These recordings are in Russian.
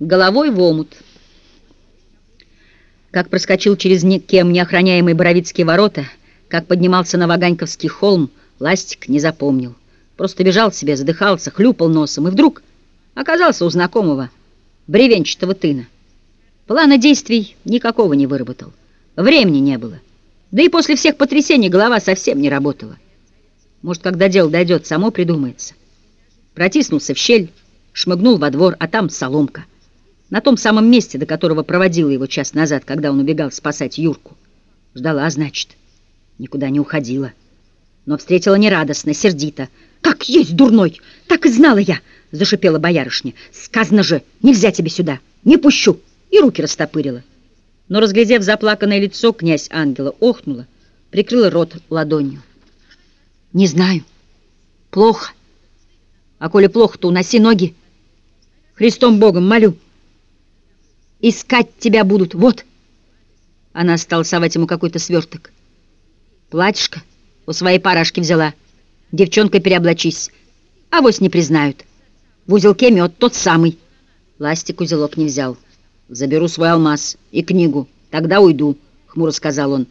головой в омут. Как проскочил через никем неохраняемые Боровицкие ворота, как поднимался на Ваганьковский холм, Ластик не запомнил. Просто бежал себе, задыхался, хлюпал носом, и вдруг оказался у знакомого бревенчатого тына. Плана действий никакого не выработал. Времени не было. Да и после всех потрясений голова совсем не работала. Может, когда дело дойдет, само придумается. Протиснулся в щель, шмыгнул во двор, а там соломка — на том самом месте, до которого проводила его час назад, когда он убегал спасать Юрку. Ждала, значит, никуда не уходила. Но встретила нерадостно, сердито. «Как есть, дурной! Так и знала я!» — зашипела боярышня. «Сказано же, нельзя тебе сюда! Не пущу!» И руки растопырила. Но, разглядев заплаканное лицо, князь ангела охнула, прикрыла рот ладонью. «Не знаю. Плохо. А коли плохо, то уноси ноги. Христом Богом молю!» Искать тебя будут. Вот. Она стала совать ему какой-то сверток. Платьишко у своей парашки взяла. Девчонкой переоблачись. Авось не признают. В узелке мед тот самый. Ластик узелок не взял. Заберу свой алмаз и книгу. Тогда уйду, хмуро сказал он.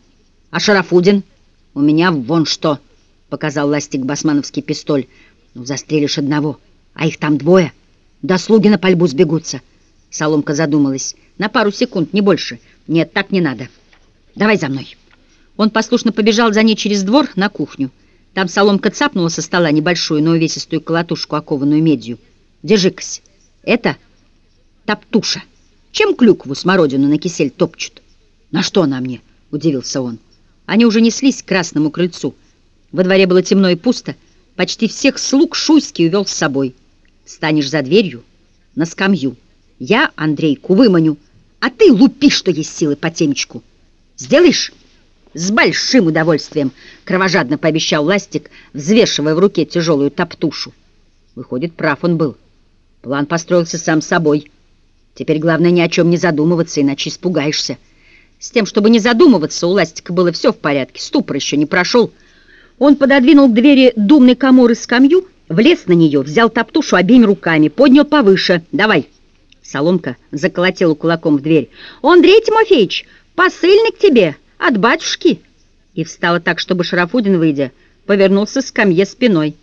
А Шарафудин? У меня вон что, показал Ластик басмановский пистоль. Ну, застрелишь одного, а их там двое. Да слуги на пальбу сбегутся. Соломка задумалась. На пару секунд, не больше. Нет, так не надо. Давай за мной. Он послушно побежал за ней через двор на кухню. Там Соломка цапнула со стола небольшую, но увесистую колотушку, окованную медью. Держи-кась. Это топтуша. Чем клюкву, смородину на кисель топчут? На что она мне? Удивился он. Они уже неслись к красному крыльцу. Во дворе было темно и пусто. Почти всех слуг Шуйский увел с собой. Станешь за дверью на скамью. Я Андрейку выманю, а ты лупи, что есть силы по темечку. Сделаешь? С большим удовольствием, кровожадно пообещал Ластик, взвешивая в руке тяжелую топтушу. Выходит, прав он был. План построился сам собой. Теперь главное ни о чем не задумываться, иначе испугаешься. С тем, чтобы не задумываться, у Ластика было все в порядке, ступор еще не прошел. Он пододвинул к двери думной коморы скамью, влез на нее, взял топтушу обеими руками, поднял повыше. «Давай!» Соломка заколотила кулаком в дверь. «Андрей Тимофеевич, посыльный к тебе от батюшки!» И встала так, чтобы Шарафудин, выйдя, повернулся с скамье спиной.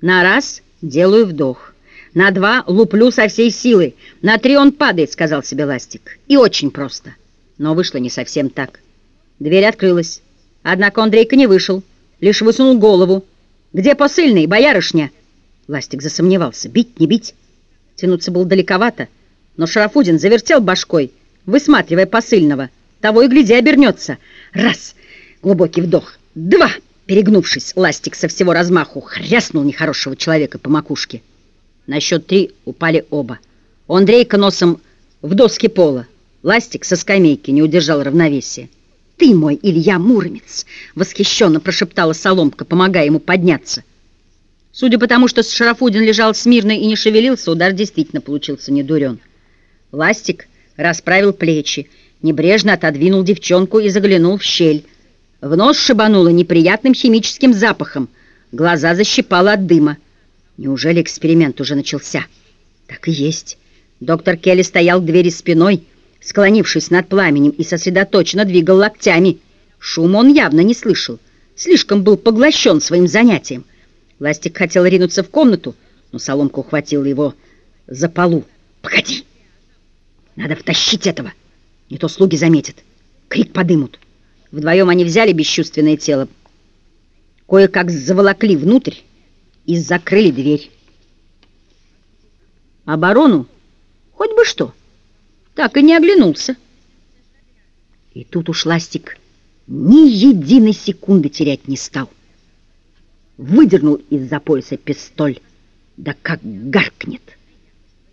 «На раз делаю вдох, на два луплю со всей силы, на три он падает», — сказал себе Ластик. И очень просто. Но вышло не совсем так. Дверь открылась. Однако Андрейка не вышел, лишь высунул голову. «Где посыльный, боярышня?» Ластик засомневался. «Бить, не бить?» Тянуться было далековато. Но Шарафудин завертел башкой, высматривая посыльного. Того и гляди обернется. Раз, глубокий вдох. Два, перегнувшись, ластик со всего размаху хряснул нехорошего человека по макушке. На счет три упали оба. Андрейка носом в доски пола. Ластик со скамейки не удержал равновесия. «Ты мой Илья Муромец!» — восхищенно прошептала Соломка, помогая ему подняться. Судя по тому, что Шарафудин лежал смирно и не шевелился, удар действительно получился недурен. Ластик расправил плечи, небрежно отодвинул девчонку и заглянул в щель. В нос шибануло неприятным химическим запахом, глаза защипало от дыма. Неужели эксперимент уже начался? Так и есть. Доктор Келли стоял к двери спиной, склонившись над пламенем и сосредоточенно двигал локтями. Шума он явно не слышал, слишком был поглощен своим занятием. Ластик хотел ринуться в комнату, но соломка ухватила его за полу. «Погоди!» Надо втащить этого. Не то слуги заметят. Крик подымут. Вдвоем они взяли бесчувственное тело, кое-как заволокли внутрь и закрыли дверь. Оборону хоть бы что. Так и не оглянулся. И тут уж Ластик ни единой секунды терять не стал. Выдернул из-за пояса пистоль, да как гаркнет.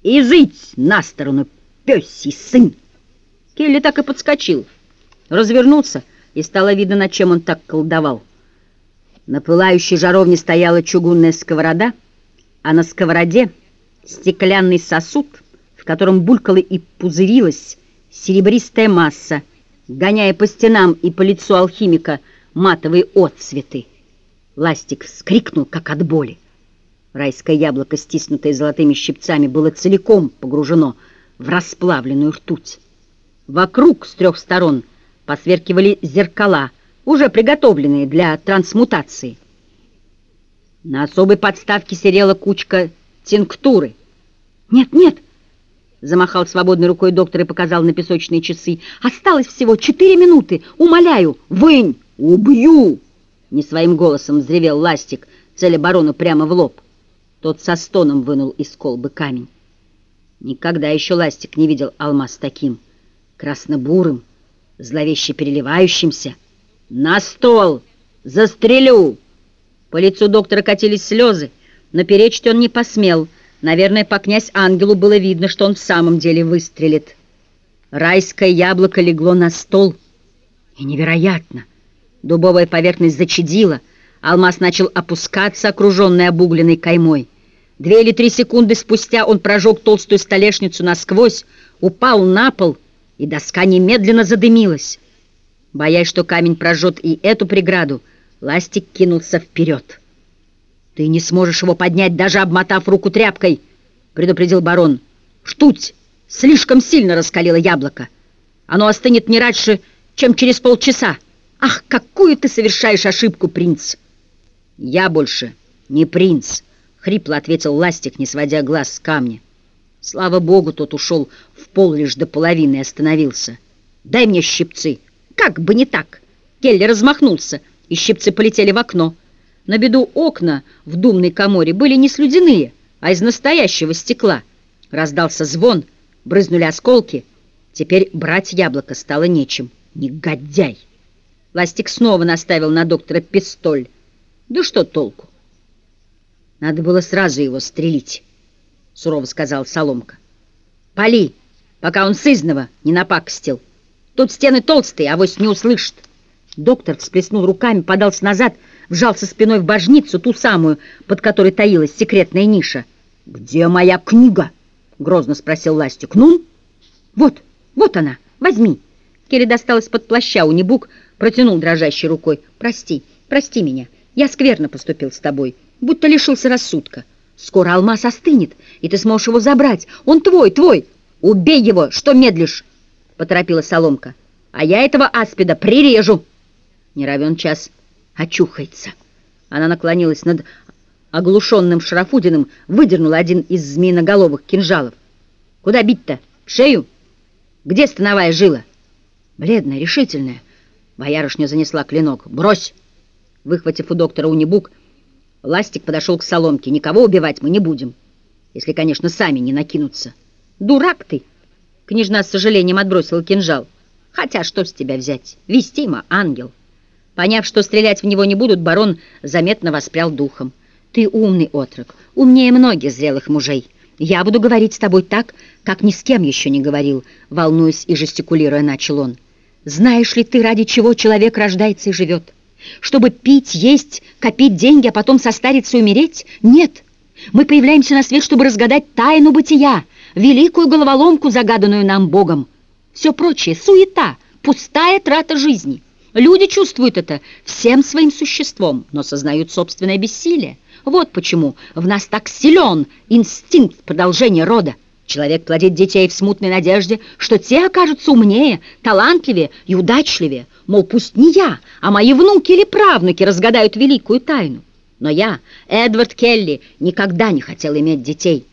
«Изыть на сторону пёсий сын!» Келли так и подскочил, развернулся, и стало видно, над чем он так колдовал. На пылающей жаровне стояла чугунная сковорода, а на сковороде стеклянный сосуд, в котором булькала и пузырилась серебристая масса, гоняя по стенам и по лицу алхимика матовые отцветы. Ластик вскрикнул, как от боли. Райское яблоко, стиснутое золотыми щипцами, было целиком погружено в расплавленную ртуть. Вокруг с трех сторон посверкивали зеркала, уже приготовленные для трансмутации. На особой подставке серела кучка тинктуры. «Нет, нет!» — замахал свободной рукой доктор и показал на песочные часы. «Осталось всего четыре минуты! Умоляю! Вынь! Убью!» Не своим голосом взревел ластик, целя барону прямо в лоб. Тот со стоном вынул из колбы камень. Никогда еще ластик не видел алмаз таким, красно-бурым, зловеще переливающимся. «На стол! Застрелю!» По лицу доктора катились слезы, но перечить он не посмел. Наверное, по князь Ангелу было видно, что он в самом деле выстрелит. Райское яблоко легло на стол. И невероятно! Дубовая поверхность зачадила, алмаз начал опускаться, окруженный обугленной каймой. Две или три секунды спустя он прожег толстую столешницу насквозь, упал на пол, и доска немедленно задымилась. Боясь, что камень прожжет и эту преграду, Ластик кинулся вперед. «Ты не сможешь его поднять, даже обмотав руку тряпкой», — предупредил барон. «Штуть слишком сильно раскалило яблоко. Оно остынет не раньше, чем через полчаса. Ах, какую ты совершаешь ошибку, принц!» «Я больше не принц», — хрипло ответил Ластик, не сводя глаз с камня. Слава богу, тот ушел в пол лишь до половины и остановился. «Дай мне щипцы!» «Как бы не так!» Келли размахнулся, и щипцы полетели в окно. На беду окна в думной коморе были не слюдяные, а из настоящего стекла. Раздался звон, брызнули осколки. Теперь брать яблоко стало нечем. Негодяй! Ластик снова наставил на доктора пистоль. Да что толку? Надо было сразу его стрелить, сурово сказал Соломка. Пали, пока он сызного не напакостил. Тут стены толстые, авось не услышит. Доктор всплеснул руками, подался назад, вжался спиной в божницу, ту самую, под которой таилась секретная ниша. «Где моя книга?» — грозно спросил Ластик. «Ну?» «Вот, вот она, возьми». Келли достал из-под плаща унибук, протянул дрожащей рукой. «Прости, прости меня, я скверно поступил с тобой, будто лишился рассудка. Скоро алмаз остынет, и ты сможешь его забрать. Он твой, твой. Убей его, что медлишь?» — поторопила Соломка. «А я этого аспида прирежу!» Не равен час очухается. Она наклонилась над оглушенным Шарафудиным, выдернула один из змеиноголовых кинжалов. «Куда бить-то? В шею? Где становая жила?» Бледная, решительная. Боярышня занесла клинок. «Брось!» Выхватив у доктора унибук, Ластик подошел к соломке. «Никого убивать мы не будем, если, конечно, сами не накинутся». «Дурак ты!» Княжна с сожалением отбросила кинжал. «Хотя что с тебя взять? Вестима, ангел!» Поняв, что стрелять в него не будут, барон заметно воспрял духом. «Ты умный отрок, умнее многих зрелых мужей. Я буду говорить с тобой так, как ни с кем еще не говорил», волнуясь и жестикулируя, начал он. «Знаешь ли ты, ради чего человек рождается и живет? Чтобы пить, есть, копить деньги, а потом состариться и умереть? Нет. Мы появляемся на свет, чтобы разгадать тайну бытия, великую головоломку, загаданную нам Богом. Все прочее — суета, пустая трата жизни». Люди чувствуют это всем своим существом, но сознают собственное бессилие. Вот почему в нас так силен инстинкт продолжения рода. Человек плодит детей в смутной надежде, что те окажутся умнее, талантливее и удачливее. Мол, пусть не я, а мои внуки или правнуки разгадают великую тайну. Но я, Эдвард Келли, никогда не хотел иметь детей,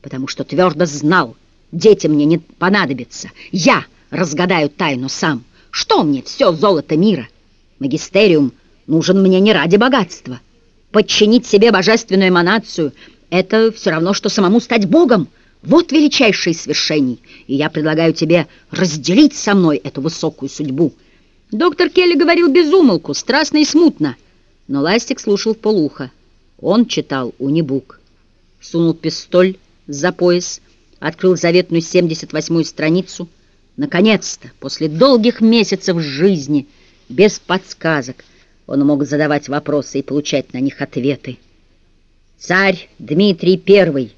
потому что твердо знал, дети мне не понадобятся. Я разгадаю тайну сам. Что мне все золото мира? Магистериум нужен мне не ради богатства. Подчинить себе божественную эманацию — это все равно, что самому стать Богом. Вот величайшее свершений, и я предлагаю тебе разделить со мной эту высокую судьбу. Доктор Келли говорил без умолку, страстно и смутно, но Ластик слушал в полухо. Он читал унибук. Сунул пистоль за пояс, открыл заветную 78-ю страницу — Наконец-то, после долгих месяцев жизни, без подсказок, он мог задавать вопросы и получать на них ответы. «Царь Дмитрий Первый», —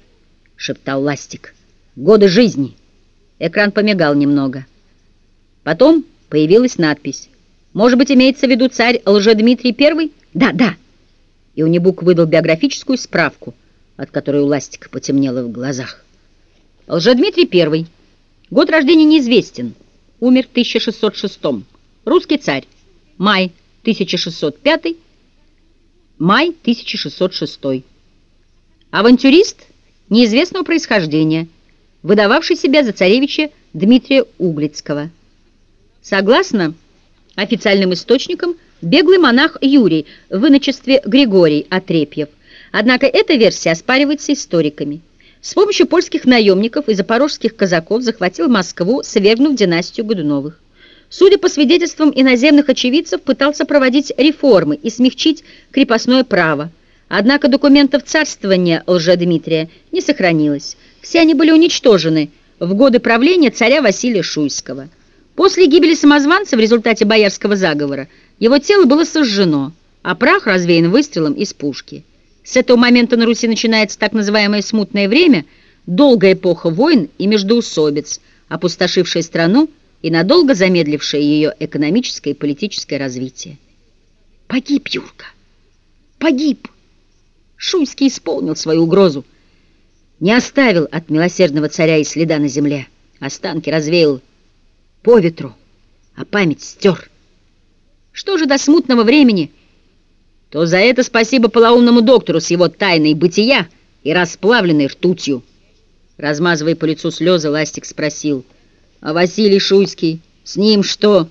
шептал Ластик, — «годы жизни». Экран помигал немного. Потом появилась надпись. «Может быть, имеется в виду царь Лжедмитрий Первый?» «Да, да». И Унибук выдал биографическую справку, от которой у Ластика потемнело в глазах. Лжедмитрий Первый — Год рождения неизвестен. Умер в 1606. Русский царь. Май 1605. Май 1606. Авантюрист неизвестного происхождения, выдававший себя за царевича Дмитрия Углицкого. Согласно официальным источникам, беглый монах Юрий в иночестве Григорий Отрепьев. Однако эта версия оспаривается историками. С помощью польских наемников и запорожских казаков захватил Москву, свергнув династию Годуновых. Судя по свидетельствам иноземных очевидцев, пытался проводить реформы и смягчить крепостное право. Однако документов царствования Лжедмитрия не сохранилось. Все они были уничтожены в годы правления царя Василия Шуйского. После гибели самозванца в результате боярского заговора его тело было сожжено, а прах развеян выстрелом из пушки. С этого момента на Руси начинается так называемое «смутное время», долгая эпоха войн и междоусобиц, опустошившая страну и надолго замедлившая ее экономическое и политическое развитие. Погиб Юрка, погиб. Шуйский исполнил свою угрозу. Не оставил от милосердного царя и следа на земле. Останки развеял по ветру, а память стер. Что же до смутного времени – то за это спасибо полоумному доктору с его тайной бытия и расплавленной ртутью. Размазывая по лицу слезы, Ластик спросил, «А Василий Шуйский, с ним что?»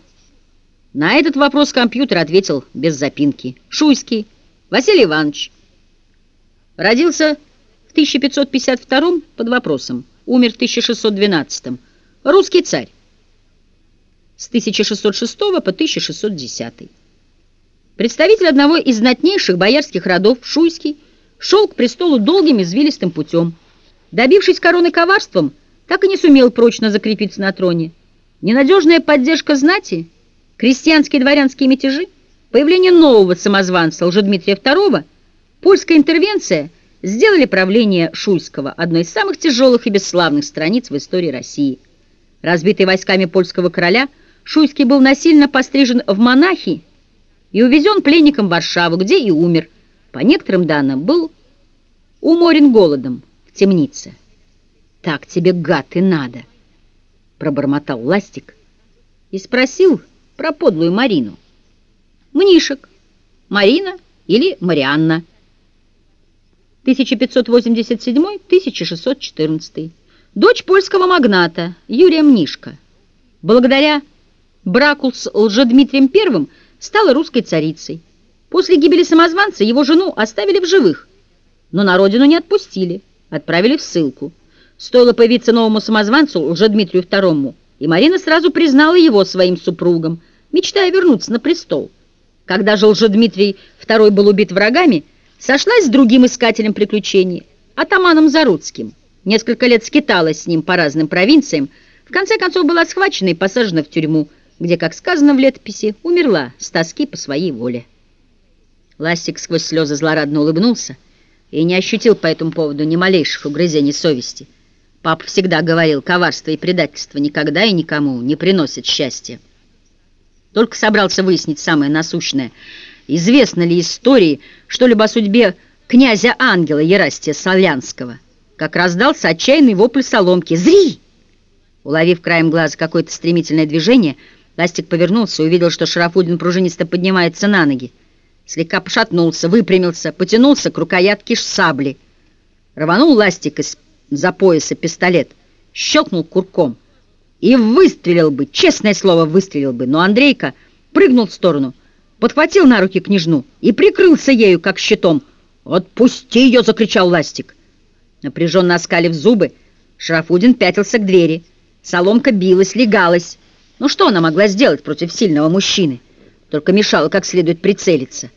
На этот вопрос компьютер ответил без запинки. «Шуйский, Василий Иванович». Родился в 1552 под вопросом, умер в 1612 Русский царь. С 1606 по 1610 Представитель одного из знатнейших боярских родов, Шуйский, шел к престолу долгим извилистым путем. Добившись короны коварством, так и не сумел прочно закрепиться на троне. Ненадежная поддержка знати, крестьянские дворянские мятежи, появление нового самозванца Лжедмитрия II, польская интервенция сделали правление Шуйского одной из самых тяжелых и бесславных страниц в истории России. Разбитый войсками польского короля, Шуйский был насильно пострижен в монахи и увезен пленником в Варшаву, где и умер. По некоторым данным, был уморен голодом в темнице. «Так тебе, гад, и надо!» — пробормотал Ластик и спросил про подлую Марину. «Мнишек, Марина или Марианна?» 1587-1614. Дочь польского магната Юрия Мнишка. Благодаря браку с Лжедмитрием I стала русской царицей. После гибели самозванца его жену оставили в живых, но на родину не отпустили, отправили в ссылку. Стоило появиться новому самозванцу, уже Дмитрию II, и Марина сразу признала его своим супругом, мечтая вернуться на престол. Когда же Лжедмитрий II был убит врагами, сошлась с другим искателем приключений, атаманом Заруцким. Несколько лет скиталась с ним по разным провинциям, в конце концов была схвачена и посажена в тюрьму, где, как сказано в летописи, умерла с тоски по своей воле. Ластик сквозь слезы злорадно улыбнулся и не ощутил по этому поводу ни малейших угрызений совести. Папа всегда говорил, коварство и предательство никогда и никому не приносят счастья. Только собрался выяснить самое насущное. Известно ли истории что-либо о судьбе князя Ангела Ерастия Солянского? Как раздался отчаянный вопль соломки «Зри!» Уловив краем глаза какое-то стремительное движение, Ластик повернулся и увидел, что Шарафудин пружинисто поднимается на ноги. Слегка пошатнулся, выпрямился, потянулся к рукоятке сабли. Рванул Ластик из-за пояса пистолет, щелкнул курком и выстрелил бы, честное слово, выстрелил бы, но Андрейка прыгнул в сторону, подхватил на руки княжну и прикрылся ею, как щитом. «Отпусти ее!» — закричал Ластик. Напряженно оскалив зубы, Шарафудин пятился к двери. Соломка билась, легалась. Ну что она могла сделать против сильного мужчины? Только мешала как следует прицелиться.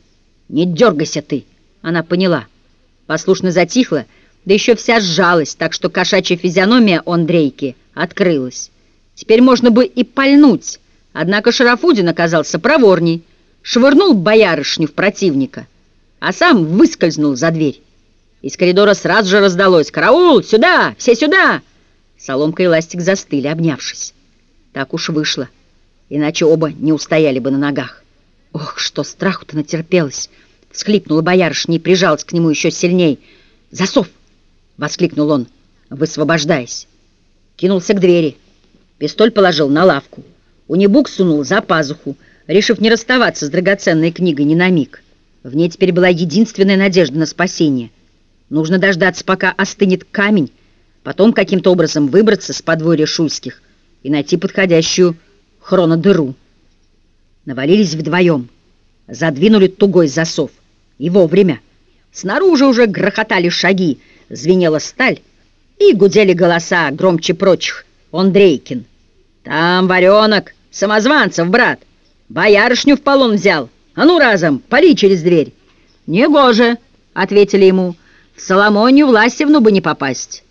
«Не дергайся ты!» Она поняла. Послушно затихла, да еще вся сжалась, так что кошачья физиономия Андрейки открылась. Теперь можно бы и пальнуть, однако Шарафудин оказался проворней, швырнул боярышню в противника, а сам выскользнул за дверь. Из коридора сразу же раздалось «Караул! Сюда! Все сюда!» Соломка и Ластик застыли, обнявшись. Так уж вышло, иначе оба не устояли бы на ногах. Ох, что страху-то натерпелось! Всхлипнула боярышня и прижалась к нему еще сильней. «Засов!» — воскликнул он, высвобождаясь. Кинулся к двери. Пистоль положил на лавку. Унибук сунул за пазуху, решив не расставаться с драгоценной книгой ни на миг. В ней теперь была единственная надежда на спасение. Нужно дождаться, пока остынет камень, потом каким-то образом выбраться с подворья Шульских и найти подходящую хронодыру. Навалились вдвоем, задвинули тугой засов. И вовремя. Снаружи уже грохотали шаги, звенела сталь, и гудели голоса громче прочих. Ондрейкин. «Там варенок, самозванцев, брат. Боярышню в полон взял. А ну разом, пали через дверь». «Негоже», — ответили ему, — «в Соломонию Власевну бы не попасть».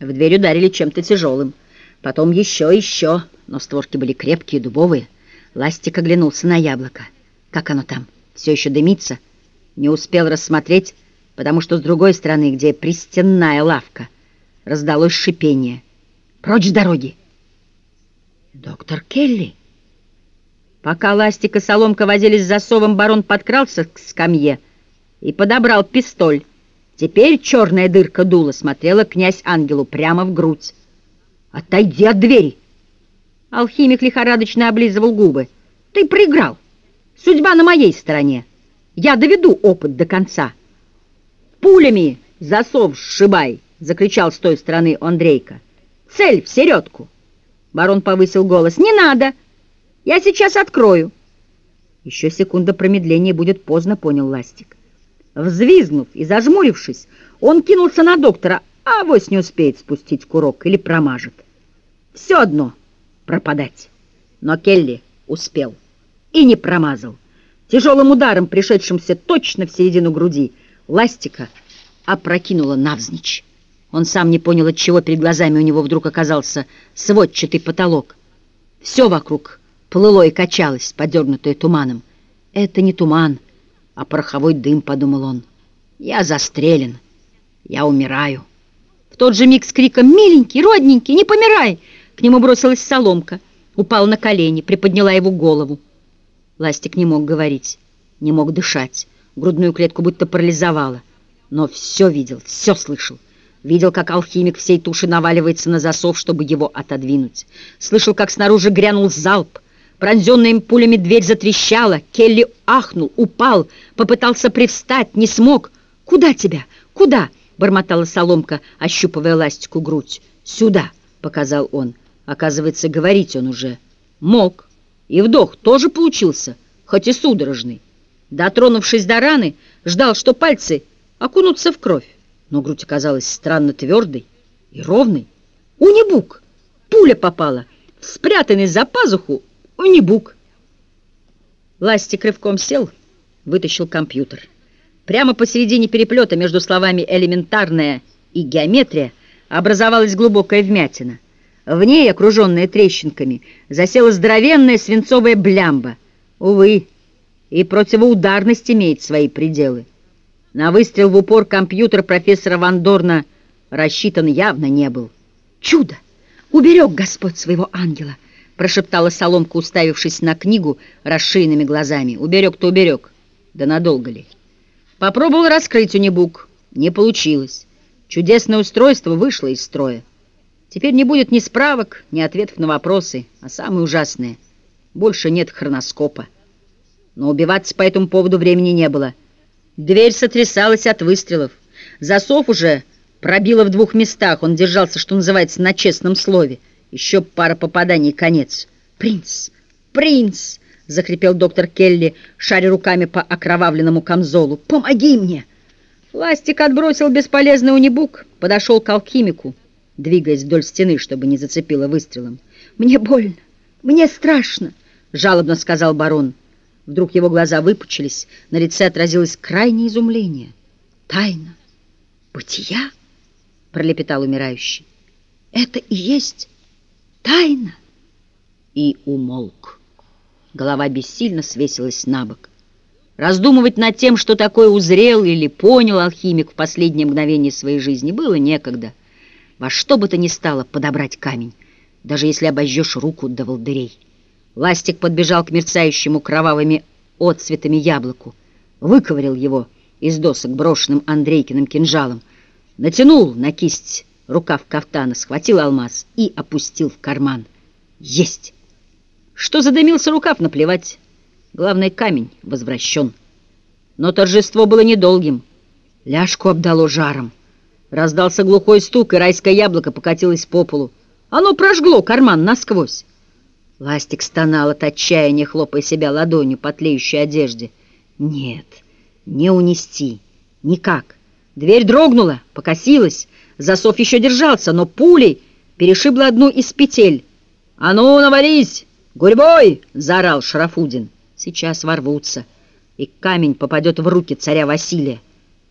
В дверь ударили чем-то тяжелым. Потом еще, еще, но створки были крепкие, дубовые. Ластик оглянулся на яблоко. Как оно там? Все еще дымится? Не успел рассмотреть, потому что с другой стороны, где пристенная лавка, раздалось шипение. «Прочь с дороги!» «Доктор Келли!» Пока Ластик и Соломка возились с засовом, барон подкрался к скамье и подобрал пистоль. Теперь черная дырка дула смотрела князь Ангелу прямо в грудь. «Отойди от двери!» Алхимик лихорадочно облизывал губы. «Ты проиграл! Судьба на моей стороне! Я доведу опыт до конца!» «Пулями засов сшибай!» — закричал с той стороны Андрейка. «Цель в середку!» Барон повысил голос. «Не надо! Я сейчас открою!» Еще секунда промедления будет поздно, понял Ластик. Взвизгнув и зажмурившись, он кинулся на доктора, а авось не успеет спустить курок или промажет. Все одно пропадать. Но Келли успел и не промазал. Тяжелым ударом, пришедшимся точно в середину груди, ластика опрокинула навзничь. Он сам не понял, от чего перед глазами у него вдруг оказался сводчатый потолок. Все вокруг плыло и качалось, подернутое туманом. «Это не туман, а пороховой дым», — подумал он. «Я застрелен, я умираю». В тот же миг с криком «Миленький, родненький, не помирай!» К нему бросилась соломка, упала на колени, приподняла его голову. Ластик не мог говорить, не мог дышать, грудную клетку будто парализовала. Но все видел, все слышал. Видел, как алхимик всей туши наваливается на засов, чтобы его отодвинуть. Слышал, как снаружи грянул залп. Пронзенная им пулями дверь затрещала. Келли ахнул, упал, попытался привстать, не смог. «Куда тебя? Куда?» — бормотала соломка, ощупывая ластику грудь. «Сюда!» — показал он. Оказывается, говорить он уже мог. И вдох тоже получился, хоть и судорожный. Дотронувшись до раны, ждал, что пальцы окунутся в кровь. Но грудь оказалась странно твердой и ровной. Унибук! Пуля попала в спрятанный за пазуху унибук. Ластик рывком сел, вытащил компьютер. Прямо посередине переплета между словами «элементарная» и «геометрия» образовалась глубокая вмятина. В ней, окруженная трещинками, засела здоровенная свинцовая блямба. Увы, и противоударность имеет свои пределы. На выстрел в упор компьютер профессора Вандорна рассчитан явно не был. «Чудо! Уберег Господь своего ангела!» Прошептала Соломка, уставившись на книгу расширенными глазами. «Уберег-то уберег. Да надолго ли?» Попробовал раскрыть унибук. Не получилось. Чудесное устройство вышло из строя. Теперь не будет ни справок, ни ответов на вопросы, а самое ужасное — больше нет хроноскопа. Но убиваться по этому поводу времени не было. Дверь сотрясалась от выстрелов. Засов уже пробило в двух местах. Он держался, что называется, на честном слове. Еще пара попаданий, конец. «Принц! Принц!» — захрипел доктор Келли, шаря руками по окровавленному камзолу. «Помоги мне!» Ластик отбросил бесполезный унибук, подошел к алхимику, двигаясь вдоль стены, чтобы не зацепило выстрелом. «Мне больно, мне страшно!» — жалобно сказал барон. Вдруг его глаза выпучились, на лице отразилось крайнее изумление. «Тайна бытия?» — пролепетал умирающий. «Это и есть тайна!» И умолк. Голова бессильно свесилась на бок. Раздумывать над тем, что такое узрел или понял алхимик в последнее мгновение своей жизни, было некогда. Во что бы то ни стало подобрать камень, даже если обожжешь руку до волдырей. Ластик подбежал к мерцающему кровавыми отцветами яблоку, выковырял его из досок брошенным Андрейкиным кинжалом, натянул на кисть рукав кафтана, схватил алмаз и опустил в карман. Есть! Что задымился рукав, наплевать. Главный камень возвращен. Но торжество было недолгим. Ляжку обдало жаром. Раздался глухой стук, и райское яблоко покатилось по полу. Оно прожгло карман насквозь. Ластик стонал от отчаяния, хлопая себя ладонью по тлеющей одежде. Нет, не унести. Никак. Дверь дрогнула, покосилась. Засов еще держался, но пулей перешибла одну из петель. «А ну, навались! Гурьбой!» — заорал Шарафудин. «Сейчас ворвутся, и камень попадет в руки царя Василия.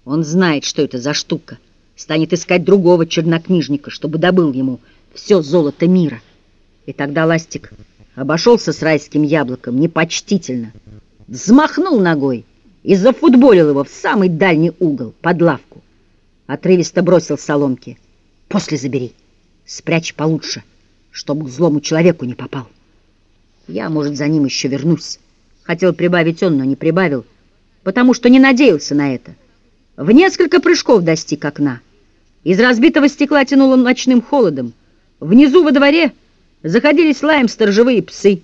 Он знает, что это за штука. Станет искать другого чернокнижника, чтобы добыл ему все золото мира. И тогда Ластик обошелся с райским яблоком непочтительно, взмахнул ногой и зафутболил его в самый дальний угол, под лавку. Отрывисто бросил соломки. «После забери, спрячь получше, чтобы к злому человеку не попал. Я, может, за ним еще вернусь». Хотел прибавить он, но не прибавил, потому что не надеялся на это. В несколько прыжков достиг окна. Из разбитого стекла тянуло ночным холодом. Внизу во дворе заходились лаем сторожевые псы.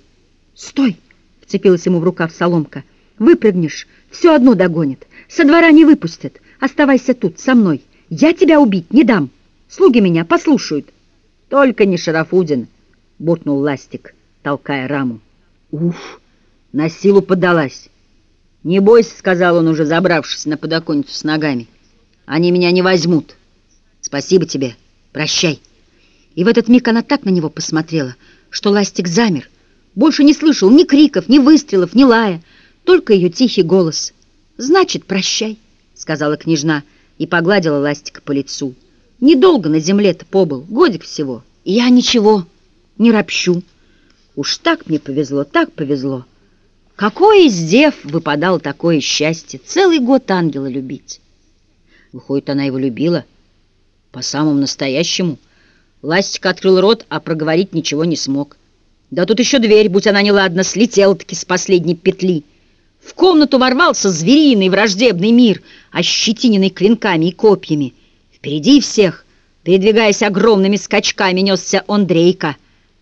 «Стой!» — вцепилась ему в рукав соломка. «Выпрыгнешь, все одно догонит. Со двора не выпустят. Оставайся тут, со мной. Я тебя убить не дам. Слуги меня послушают». «Только не Шарафудин!» — буркнул Ластик, толкая раму. «Уф!» — на силу подалась. «Не бойся», — сказал он уже, забравшись на подоконницу с ногами. «Они меня не возьмут». Спасибо тебе. Прощай. И в этот миг она так на него посмотрела, что Ластик замер. Больше не слышал ни криков, ни выстрелов, ни лая, только ее тихий голос. «Значит, прощай», — сказала княжна и погладила Ластика по лицу. «Недолго на земле-то побыл, годик всего. я ничего, не ропщу. Уж так мне повезло, так повезло. Какое из дев выпадало такое счастье, целый год ангела любить». Выходит, она его любила, — по-самому настоящему. Ластик открыл рот, а проговорить ничего не смог. Да тут еще дверь, будь она неладна, слетела-таки с последней петли. В комнату ворвался звериный враждебный мир, ощетиненный клинками и копьями. Впереди всех, передвигаясь огромными скачками, несся Андрейка.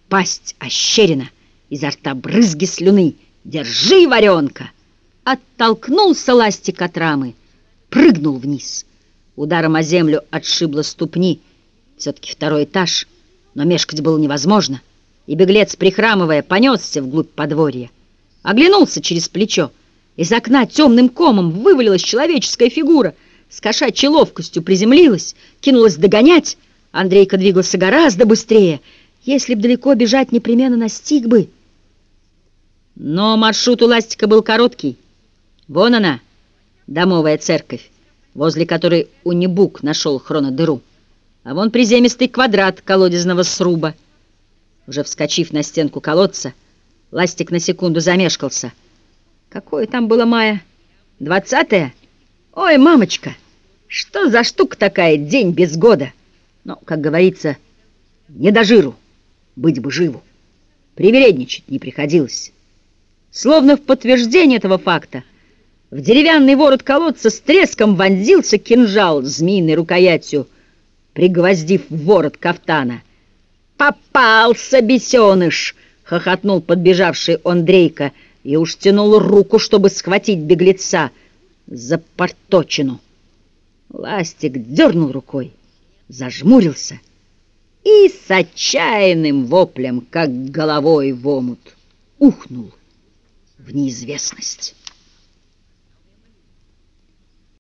Пасть ощерена, изо рта брызги слюны. «Держи, варенка!» Оттолкнулся ластик от рамы, прыгнул вниз — Ударом о землю отшибло ступни. Все-таки второй этаж, но мешкать было невозможно. И беглец, прихрамывая, понесся вглубь подворья. Оглянулся через плечо. Из окна темным комом вывалилась человеческая фигура. С кошачьей ловкостью приземлилась, кинулась догонять. Андрейка двигался гораздо быстрее. Если б далеко бежать, непременно настиг бы. Но маршрут у Ластика был короткий. Вон она, домовая церковь возле которой Унибук нашел хронодыру. А вон приземистый квадрат колодезного сруба. Уже вскочив на стенку колодца, Ластик на секунду замешкался. Какое там было мая? Двадцатое? Ой, мамочка, что за штука такая, день без года? Но, как говорится, не до жиру, быть бы живу. Привередничать не приходилось. Словно в подтверждение этого факта, в деревянный ворот колодца с треском вонзился кинжал змеиной рукоятью, пригвоздив ворот кафтана. «Попался, бесеныш!» — хохотнул подбежавший Андрейка и уж тянул руку, чтобы схватить беглеца за порточину. Ластик дернул рукой, зажмурился и с отчаянным воплем, как головой в омут, ухнул в неизвестность.